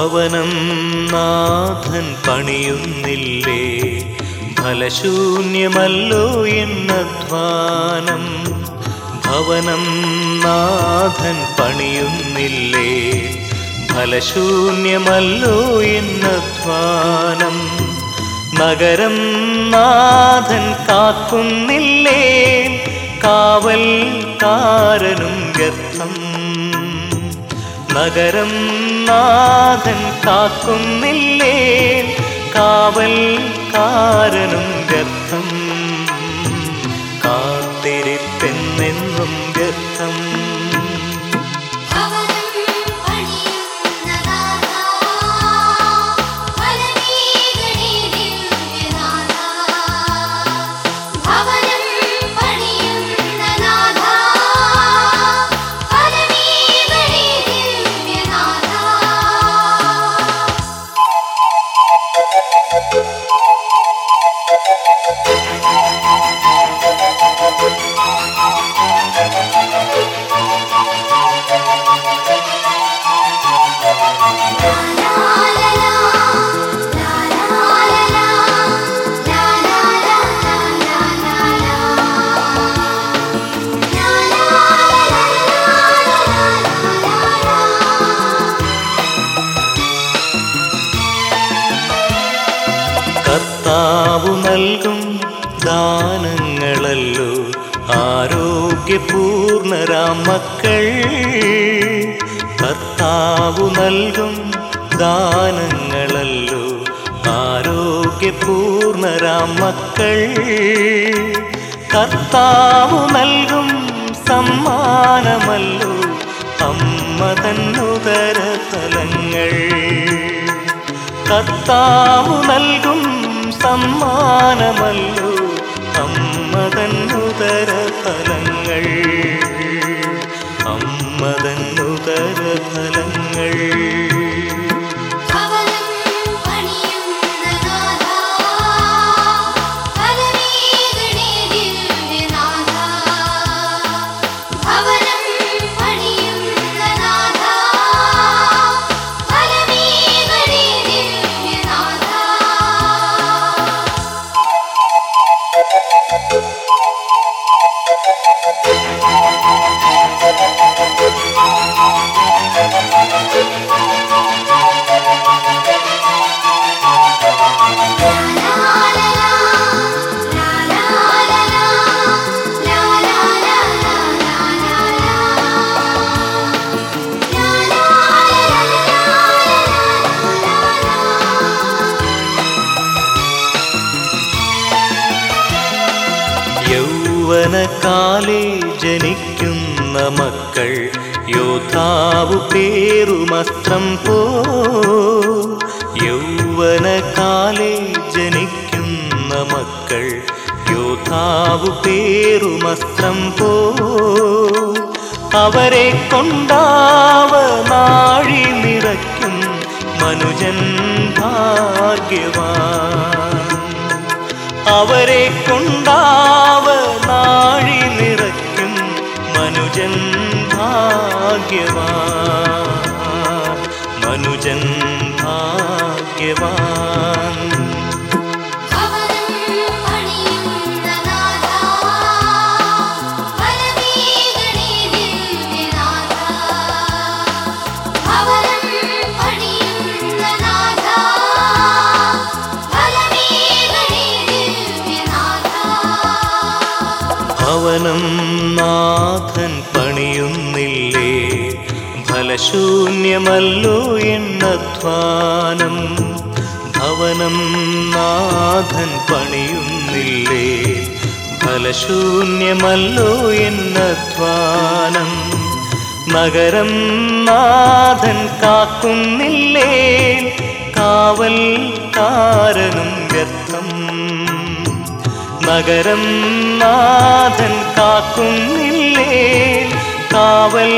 ഭവനം നാഥൻ പണിയുന്നില്ലേ? ഫലശൂന്യമല്ലോ എന്നധ്വാനം. ഭവനം നാഥൻ പണിയുന്നില്ലേ? ഫലശൂന്യമല്ലോ എന്നധ്വാനം. നഗരം നാഥൻ കാക്കുന്നില്ലേ? കാവൽ കാരനും വ്യർത്ഥം നഗരം നാഥൻ കാക്കുന്നില്ലേ കാവൽ കാരനും വ്യർത്ഥം കർത്താവു നൽകും ദാനങ്ങളല്ലോ. ആരോഗ്യപൂർണരാം മക്കൾ കർത്താവു നൽകും ദാനങ്ങളല്ലോ. ആരോഗ്യപൂർണരാം മക്കൾ കർത്താവു നൽകും സമ്മാനമല്ലോ. അമ്മ തന്നുതര തലങ്ങൾ കർത്താവു നൽകും സമ്മാനമല്ലോ അമ്മതന്നുതര ഫലങ്ങൾ. അമ്മതന്നുതര ഫലങ്ങൾ യൗവനകാലേ ജനിക്കുന്ന മക്കൾ യോദ്ധാവു പേരുമസ്ത്രം പോ. യൗവനകാലേ ജനിക്കുന്ന മക്കൾ യോദ്ധാവു പേരുമസ്ത്രം പോ. അവരെ കൊണ്ടാവ നാഴി നിറയ്ക്കും മനുജൻ ഭാഗ്യവാൻ. അവരെ കൊണ്ടാവ ഭാഗ്യവാൻ മനുജൻ ഭാഗ്യവാൻ ഭവനം പണിയുന്നതാ ഫലശൂന്യമല്ലോ എന്നധ്വാനം ഭവനം നാഥൻ പണിയുന്നില്ലേ? ഫലശൂന്യമല്ലോ എന്നധ്വാനം നഗരം നാഥൻ കാക്കുന്നില്ലേ? കാവൽ കാരനും വ്യർത്ഥം നഗരം നാഥൻ കാക്കുന്നില്ലേ? കാവൽ